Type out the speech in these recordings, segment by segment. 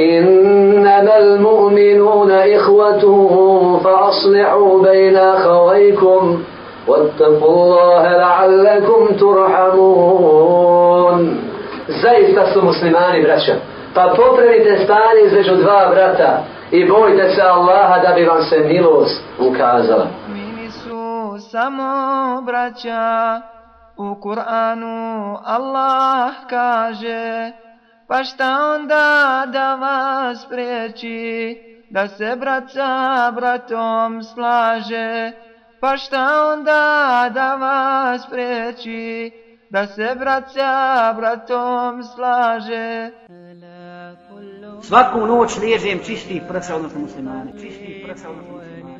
إنما المؤمنون إخوة فأصلحوا بين أخويكم واتقوا الله لعلكم ترحمون Zaista su muslimani, braća. Pa popravite stanje između dva brata i bojte se Allaha da bi vam se milost ukazala. Mini su samo braća, u Kur'anu Allah kaže, pa šta onda da vas priječi, da se brat sa bratom slaže, pa šta onda da vas priječi, da se brat sa bratom slaže. Svaku noć liježem čisti prsa, odnosno muslimane. Čisti prsa, odnosno muslimane.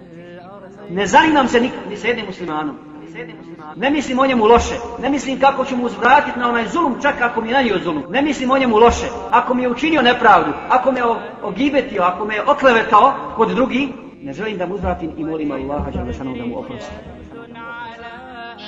Ne zanimam se nikad, ni sa jednim muslimanom. Ne mislim o njemu loše. Ne mislim kako ću mu uzvratiti na onaj zulum, čak ako mi je nanio zulum. Ne mislim o njemu loše. Ako mi je učinio nepravdu, ako me ogibetio, ako me je oklevetao kod drugi, ne želim da mu uzvratim i molim Allaha Đalešanu da mu oprosti.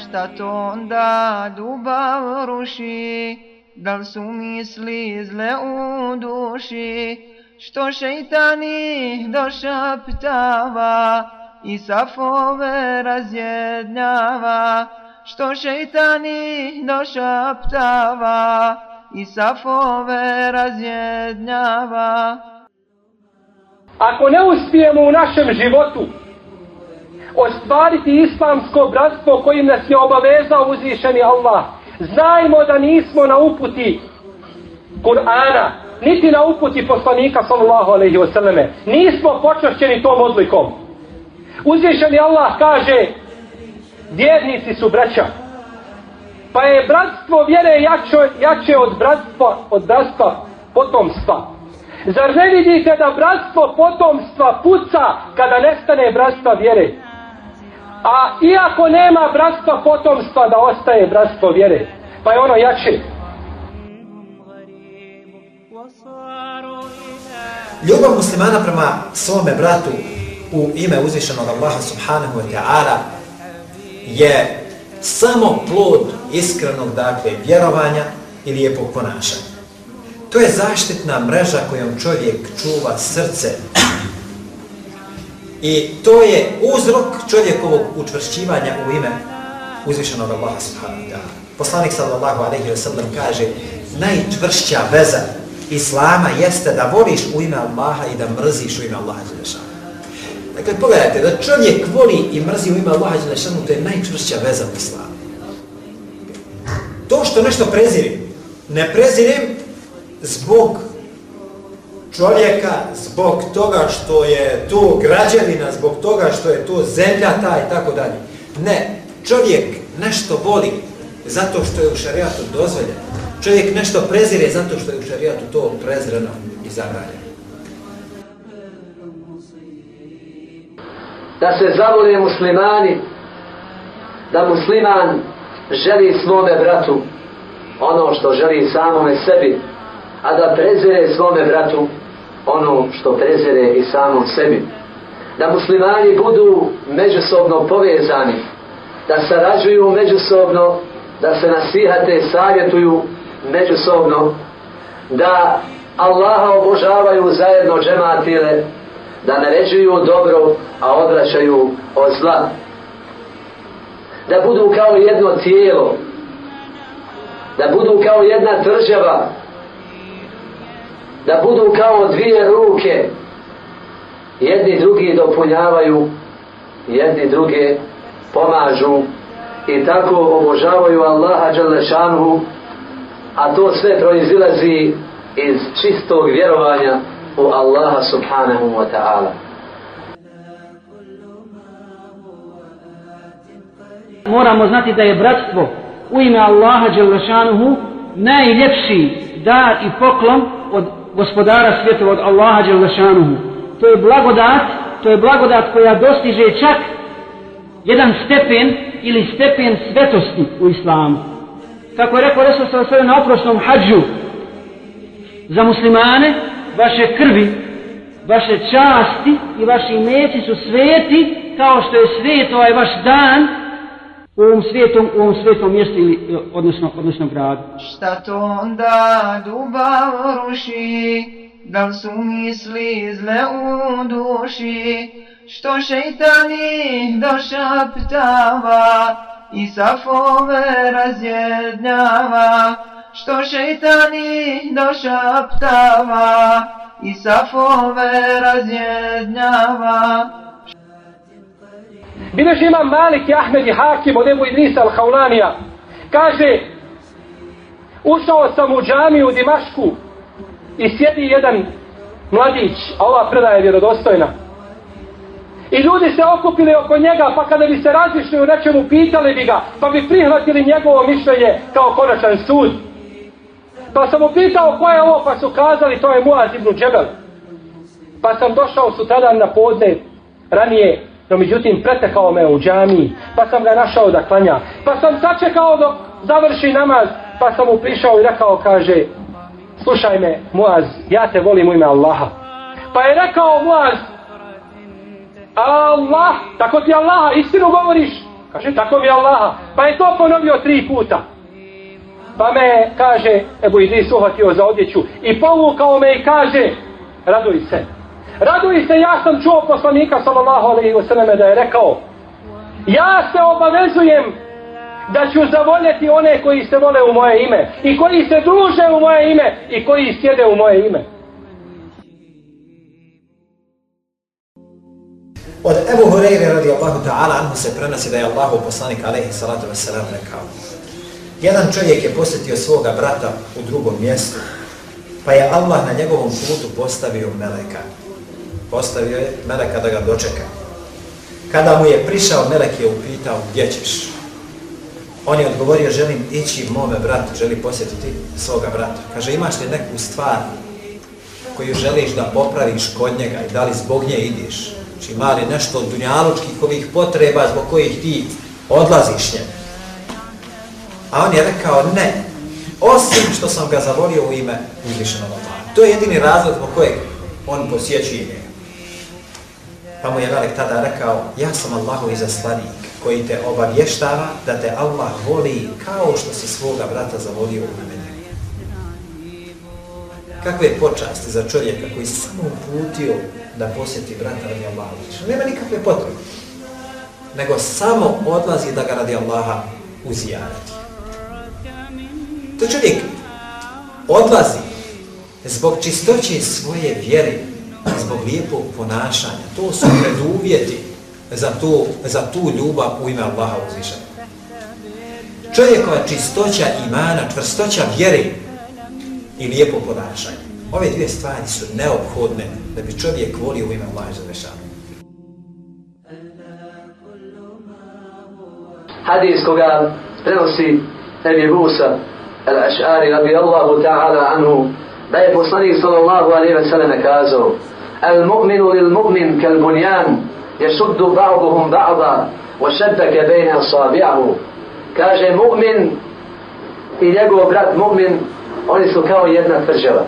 Šta to onda dubav ruši? Da li su misli zle u duši? Što šeitan ih došaptava? I safove razjednjava, što šeitani došaptava i safove razjednjava. Ako ne uspijemo u našem životu ostvariti islamsko bratstvo kojim nas je obavezao uzvišeni Allah, znajmo da nismo na uputi Kur'ana, niti na uputi poslanika sallallahu alaihi wasallam. Nismo počašćeni tom odlikom. Uzvišeni Allah kaže vjernici su braća. Pa je bratstvo vjere jače, jače od bratstva, od bratstva potomstva. Zar ne vidite da bratstvo potomstva puca kada nestane bratstva vjere? A iako nema bratstva potomstva da ostaje bratstvo vjere, pa je ono jače. Ljubav muslimana prema svome bratu u ime uzvišenog Allaha subhanahu wa ta'ala je samo plod iskrenog dakle vjerovanja i lijepog ponašanja. To je zaštitna mreža kojom čovjek čuva srce. I to je uzrok čovjekovog učvršćivanja u ime uzvišenog Allaha subhanahu wa ta'ala. Poslanik sallallahu alaihi wa sallam kaže najčvršća veza Islama jeste da voliš u ime Allaha i da mrziš u ime Allaha Dakle, pogledajte, da čovjek voli i mrzi u ime Allaha Đelešanu, to je najčvršća veza u islamu. To što nešto prezirim, ne prezirim zbog čovjeka, zbog toga što je to građevina, zbog toga što je to zemlja ta i tako dalje. Ne, čovjek nešto voli zato što je u šarijatu dozvoljeno. Čovjek nešto prezire zato što je u šarijatu to prezreno i zabranjeno. Da se zavole muslimani, da musliman želi svome bratu ono što želi samome sebi, a da prezire svome bratu ono što prezire i samom sebi. Da muslimani budu međusobno povezani, da sarađuju međusobno, da se nasihate, savjetuju međusobno, da Allaha obožavaju zajedno džematile, da naređuju dobro, a odvraćaju od zla. Da budu kao jedno tijelo, da budu kao jedna država, da budu kao dvije ruke, jedni drugi dopunjavaju, jedni druge pomažu. I tako obožavaju Allaha Đalešanhu, a to sve proizilazi iz čistog vjerovanja u Allaha subhanahu wa ta'ala. Moramo znati da je bratstvo u ime Allaha Đelešanuhu najljepši dar i poklon od gospodara svijeta, od Allaha Đelešanuhu. To je blagodat, to je blagodat koja dostiže čak jedan stepen ili stepen svetosti u islamu. Kako je rekao Resul sa na oprosnom hađu za muslimane, vaše krvi, vaše časti i vaši meci su sveti kao što je svet ovaj vaš dan u ovom svetom, u ovom svetom mjestu ili odnosno, odnosno gradu. Šta to onda dubav ruši? da li su misli zle u duši, što šeitani došaptava i safove razjednjava, što šeitani došaptava i safove razjednjava. Bileš imam Malik i Ahmed i Hakim od Ebu Idrisa al-Haulanija. Kaže, ušao sam u džamiju u Dimašku i sjedi jedan mladić, a ova predaja je vjerodostojna. I ljudi se okupili oko njega, pa kada bi se razlišli u nečemu, pitali bi ga, pa bi prihvatili njegovo mišljenje kao konačan sud. Pa sam mu pitao ko je ovo, pa su kazali, to je Muaz ibn Džebel. Pa sam došao sutradan na podne, ranije, no međutim pretekao me u džamiji, pa sam ga našao da klanja. Pa sam sačekao dok završi namaz, pa sam mu prišao i rekao, kaže, slušaj me, Muaz, ja te volim u ime Allaha. Pa je rekao Muaz, Allah, tako ti Allaha, istinu govoriš? Kaže, tako mi Allaha. Pa je to ponovio tri puta. Pa me, kaže, Ebu Idris uhvatio za odjeću i povukao me i kaže, raduj se. Raduj se, ja sam čuo poslanika, sallallahu alaihi wa sallam, da je rekao, ja se obavezujem da ću zavoljeti one koji se vole u moje ime i koji se druže u moje ime i koji sjede u moje ime. Od Ebu Hureyre radi Allahu ta'ala anhu se prenosi da je Allahu poslanik alaihi salatu wasalam rekao Jedan čovjek je posjetio svoga brata u drugom mjestu pa je Allah na njegovom putu postavio meleka. Postavio je meleka da ga dočeka. Kada mu je prišao, melek je upitao gdje ćeš? On je odgovorio, želim ići mome bratu, želi posjetiti svoga brata. Kaže, imaš li neku stvar koju želiš da popraviš kod njega i da li zbog nje ideš? Znači ima li nešto od dunjalučkih ovih potreba zbog kojih ti odlaziš njega A on je rekao, ne, osim što sam ga zavolio u ime uzvišenog Allaha. To je jedini razlog zbog kojeg on posjećuje njega. Pa mu je Velik tada rekao, ja sam Allahu izaslanik koji te obavještava da te Allah voli kao što si svoga brata zavolio u ime njega. Kakve počasti za čovjeka koji se samo uputio da posjeti brata radi Allaha. Znači, nema nikakve potrebe. Nego samo odlazi da ga radi Allaha uzijarati. To čovjek odlazi zbog čistoće svoje vjere, zbog lijepog ponašanja. To su preduvjeti za tu, za tu ljubav u ime Allaha uzvišenja. Čovjekova čistoća imana, čvrstoća vjere i lijepo ponašanje. Ove dvije stvari su neophodne da bi čovjek volio u ime Allaha uzvišenja. Hadis koga prenosi Ebi Musa الأشعار رضي الله تعالى عنه ضيف صلي صلى الله عليه وسلم كازو المؤمن للمؤمن كالبنيان يشد بعضهم بعضا وشدك بين أصابعه كاج مؤمن إذا قلت مؤمن oni su kao jedna tvrđava.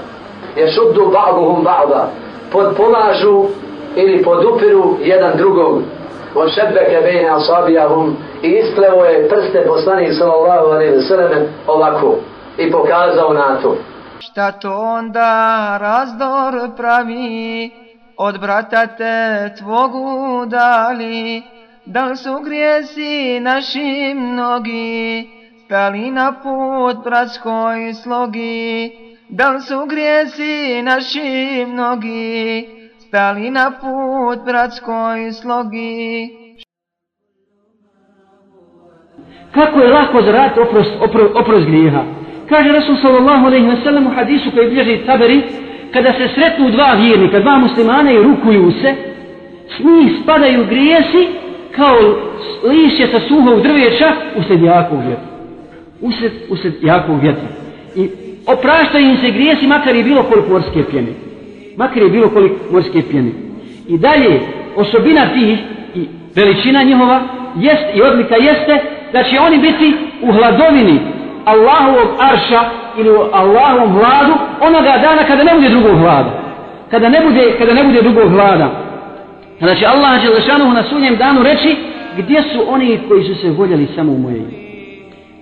Jer šuddu ba'buhum ba'ba. Pod pomažu ili podupiru jedan drugog. On šebbeke bejne asabijahum i ispleo je prste poslanik sallallahu alaihi ve sallam ovako i pokazao na to Šta to onda razdor pravi od brata te tvog udali? Da li su grijesi naši mnogi stali na put bratskoj slogi? Da li su grijesi naši mnogi stali na put bratskoj slogi? Kako je lako zaraditi oprost, opro, oprost grijeha? Kaže Rasul sallallahu alaihi wa sallam u hadisu koji bilježi taberi, kada se sretnu dva vjernika, dva muslimana i rukuju se, s njih spadaju grijesi kao lišće sa suhog drveća usred jakog vjetra. Usred, usred jakog vjetra. I opraštaju im se grijesi makar je bilo koliko morske pjene. Makar je bilo koliko morske pjene. I dalje, osobina tih i veličina njihova jest i odlika jeste da će oni biti u hladovini Allahovog arša ili u Allahovom vladu onoga dana kada ne bude drugog vlada. Kada ne bude, kada ne bude drugog vlada. Kada znači, će Allah Đelešanuhu na sunjem danu reći gdje su oni koji su se voljeli samo u moje ime.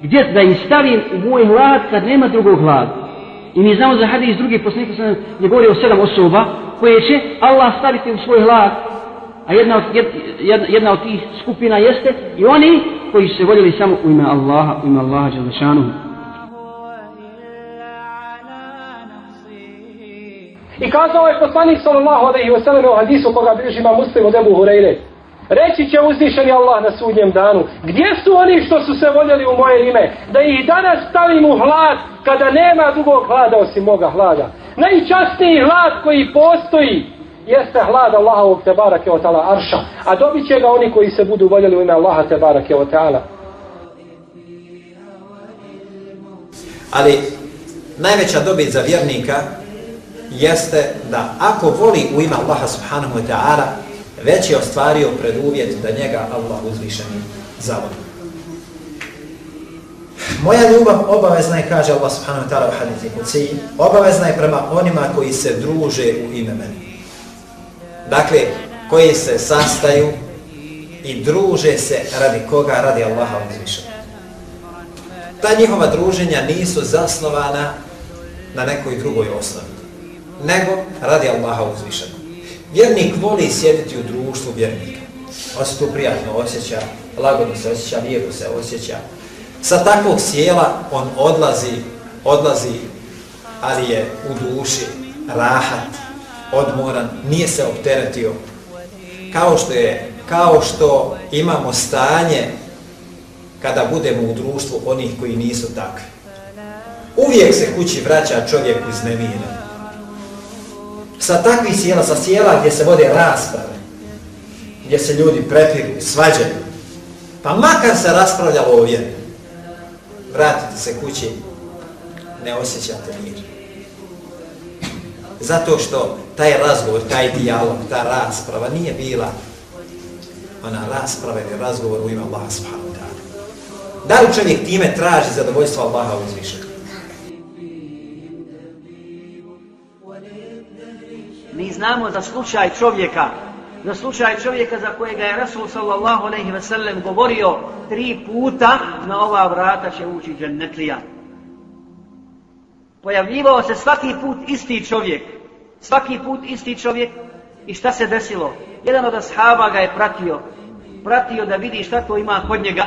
Gdje da im stavim u moj vlad kad nema drugog vlada. I mi znamo za hadis drugi poslanika sam je govorio o sedam osoba koje će Allah staviti u svoj hlad. A jedna od, jedna, jedna od tih skupina jeste i oni koji se voljeli samo u ime Allaha, u ime Allaha Đalešanuhu. I kazao je poslanik sallallahu alaihi wa sallam u hadisu koga bilježi ima Muslim od Ebu Hureyre. Reći će uzvišeni Allah na sudnjem danu. Gdje su oni što su se voljeli u moje ime? Da ih danas stavim u hlad kada nema drugog hlada osim moga hlada. Najčastniji hlad koji postoji jeste hlad Allahovog te barake o ta'ala arša. A dobit će ga oni koji se budu voljeli u ime Allaha te barake o ta'ala. Ali najveća dobit za vjernika jeste da ako voli u ime Allaha subhanahu wa ta'ala već je ostvario preduvjet da njega Allah uzvišeni zavodi. Moja ljubav obavezna je, kaže Allah subhanahu wa ta'ala u hadithi kuciji, obavezna je prema onima koji se druže u ime meni. Dakle, koji se sastaju i druže se radi koga, radi Allaha uzvišenja. Ta njihova druženja nisu zasnovana na nekoj drugoj osnovi, nego radi Allaha uzvišenog. Vjernik voli sjediti u društvu vjernika. On se tu prijatno osjeća, lagodno se osjeća, lijepo se osjeća. Sa takvog sjela on odlazi, odlazi, ali je u duši rahat, odmoran, nije se opteretio. Kao što je, kao što imamo stanje kada budemo u društvu onih koji nisu takvi. Uvijek se kući vraća čovjek iz nemira. sa takvih sjela, sa sjela gdje se vode rasprave, gdje se ljudi prepiru, svađaju, pa makar se raspravljalo o vratite se kući, ne osjećate mir. Zato što taj razgovor, taj dijalog, ta rasprava nije bila ona rasprava ili razgovor u ime Allaha subhanahu wa ta'ala. Da li čovjek time traži zadovoljstvo Allaha uzvišenog? mi znamo za slučaj čovjeka, za slučaj čovjeka za kojega je Rasul sallallahu aleyhi ve sellem govorio tri puta na ova vrata će ući džennetlija. Pojavljivao se svaki put isti čovjek, svaki put isti čovjek i šta se desilo? Jedan od ashaba ga je pratio, pratio da vidi šta to ima kod njega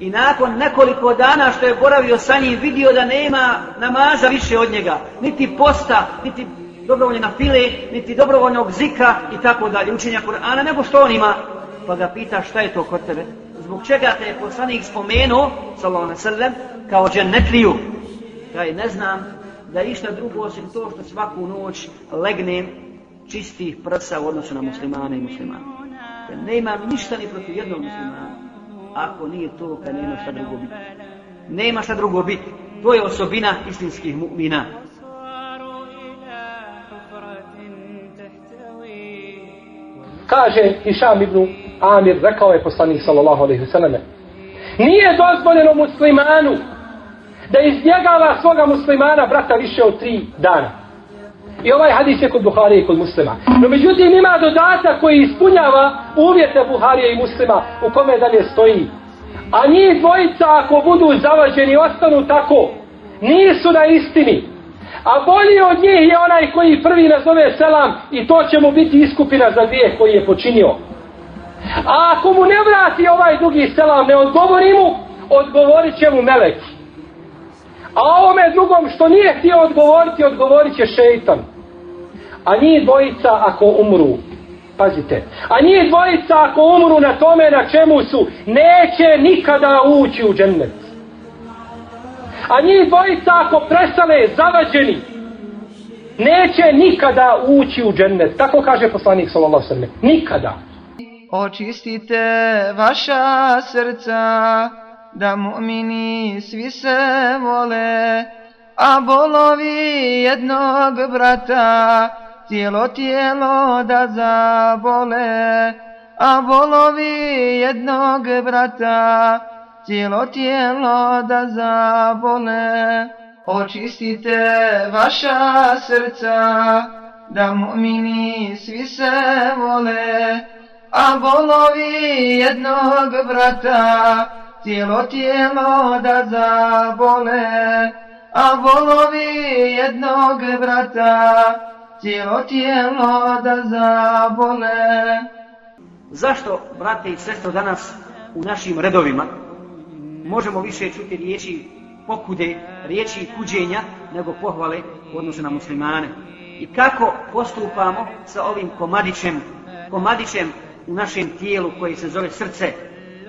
i nakon nekoliko dana što je boravio sa njim vidio da nema namaza više od njega, niti posta, niti dobrovoljne na file, niti dobrovoljnog zikra i tako dalje, učenja Kur'ana, nego što on ima. Pa ga pita šta je to kod tebe? Zbog čega te je poslanik spomenuo, sallallahu alaihi sallam, kao džennetliju? Kaj ne znam da je išta drugo osim to što svaku noć legnem čistih prsa u odnosu na muslimane i muslimane. Ja ne imam ništa ni protiv jednog muslimana. Ako nije to, kad nema šta drugo biti. Nema šta drugo biti. To je osobina istinskih mu'mina. kaže Išam ibn Amir, rekao je poslanik sallallahu alaihi vseleme, nije dozvoljeno muslimanu da izbjegava svoga muslimana brata više od tri dana. I ovaj hadis je kod Buharije i kod muslima. No međutim ima dodatak koji ispunjava uvjete Buharije i muslima u kome dalje stoji. A njih dvojica ako budu zavađeni ostanu tako, nisu na istini. A bolji od njih je onaj koji prvi nazove selam i to će mu biti iskupina za dvije koji je počinio. A ako mu ne vrati ovaj drugi selam, ne odgovori mu, odgovorit će mu melek. A ovome drugom što nije htio odgovoriti, odgovorit će šeitan. A njih dvojica ako umru, pazite, a njih dvojica ako umru na tome na čemu su, neće nikada ući u džennet. A njih dvojica ako prestane zavađeni, neće nikada ući u džennet. Tako kaže poslanik sallallahu sallam. Nikada. Očistite vaša srca, da mu'mini svi se vole, a bolovi jednog brata, cijelo tijelo da zabole, a bolovi jednog brata, cijelo tijelo da zabole. Očistite vaša srca, da mu'mini svi se vole, a bolovi jednog brata, cijelo tijelo da zabole. a volovi jednog brata, cijelo tijelo da zabole. Zašto, brate i sestro, danas u našim redovima možemo više čuti riječi pokude, riječi kuđenja, nego pohvale u odnosu na muslimane? I kako postupamo sa ovim komadićem, komadićem u našem tijelu koji se zove srce,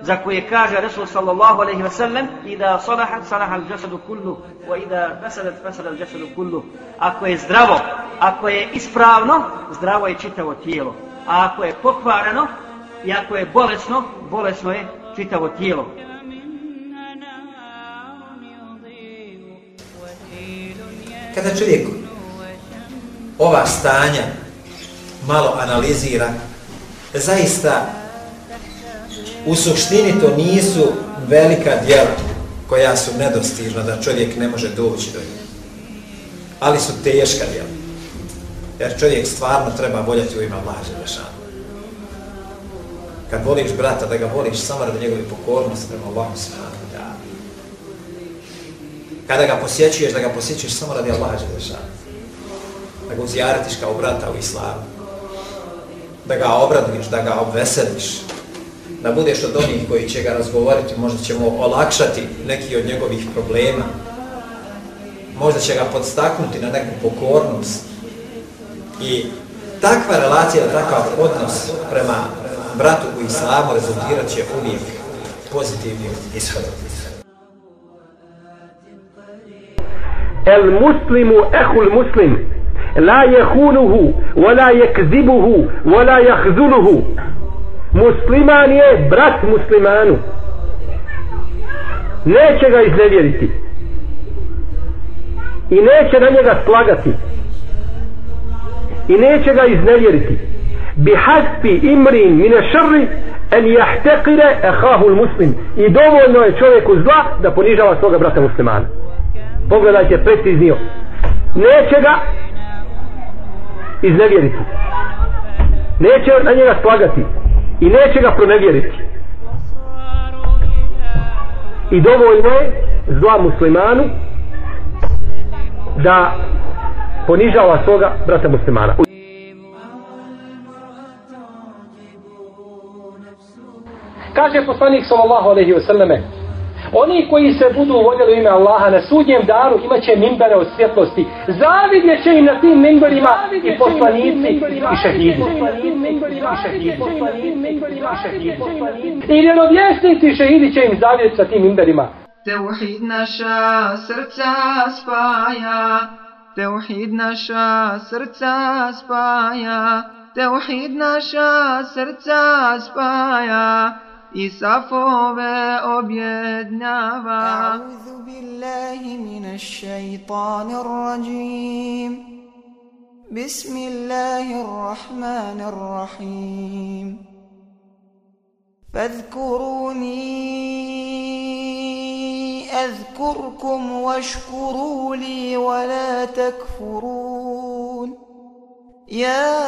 za koje kaže Resul sallallahu alaihi wa sallam i da salahat sanahal al jasadu kullu wa i da fasadat fasada al jasadu kullu. Ako je zdravo, ako je ispravno zdravo je čitavo tijelo. A ako je pokvareno i ako je bolesno, bolesno je čitavo tijelo. Kada čovjek ova stanja malo analizira, zaista u suštini to nisu velika djela koja su nedostižna da čovjek ne može doći do njih. Ali su teška djela. Jer čovjek stvarno treba voljeti u ima Allaha Želešanu. Kad voliš brata, da ga voliš samo radi njegove pokornosti prema Allahu Subhanahu wa ta'ala. Kada ga posjećuješ, da ga posjećuješ samo radi Allaha Želešanu. Da ga uzjaratiš kao brata u islamu. Da ga obraduješ, da ga obveseliš, da budeš od onih koji će ga razgovoriti, možda ćemo olakšati neki od njegovih problema, možda će ga podstaknuti na neku pokornost. I takva relacija, takav odnos prema bratu u islamu rezultirat će uvijek pozitivnim ishodom. El muslimu ehul muslim, la jehunuhu, wala jekzibuhu, wa musliman je brat muslimanu. Neće ga iznevjeriti. I neće na njega slagati. I neće ga iznevjeriti. Bi hasbi imrin mine šrri en jahtekire ehahul muslim. I dovoljno je čovjeku zla da ponižava svoga brata muslimana. Pogledajte preciznio. Neće ga iznevjeriti. Neće na njega slagati i neće ga pronevjeriti. I dovoljno je zla muslimanu da ponižava svoga brata muslimana. Kaže poslanik sallallahu alejhi ve selleme: Oni koji se budu voljeli ime Allaha na sudnjem daru imat će mimbere od svjetlosti. Zavidje će im na tim mimberima i poslanici i šehidi. I vjerovjesnici i šehidi će im zavidjeti sa tim mimberima. Teuhid naša srca spaja, Teuhid naša srca spaja, Teuhid naša srca spaja, i safove objednjava. A'udhu billahi minash shaitanir rajim. Bismillahirrahmanirrahim. فاذكروني أذكركم واشكروا لي ولا تكفرون يا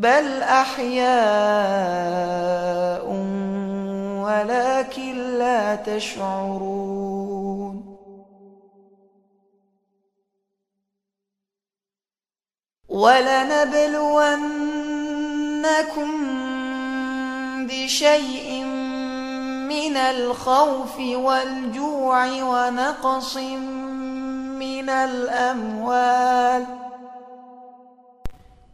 بل أحياء ولكن لا تشعرون ولنبلونكم بشيء من الخوف والجوع ونقص من الأموال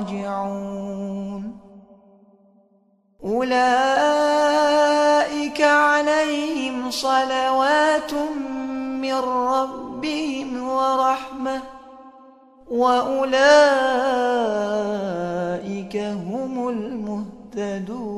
راجعون. أولئك عليهم صلوات من ربهم ورحمة وأولئك هم المهتدون.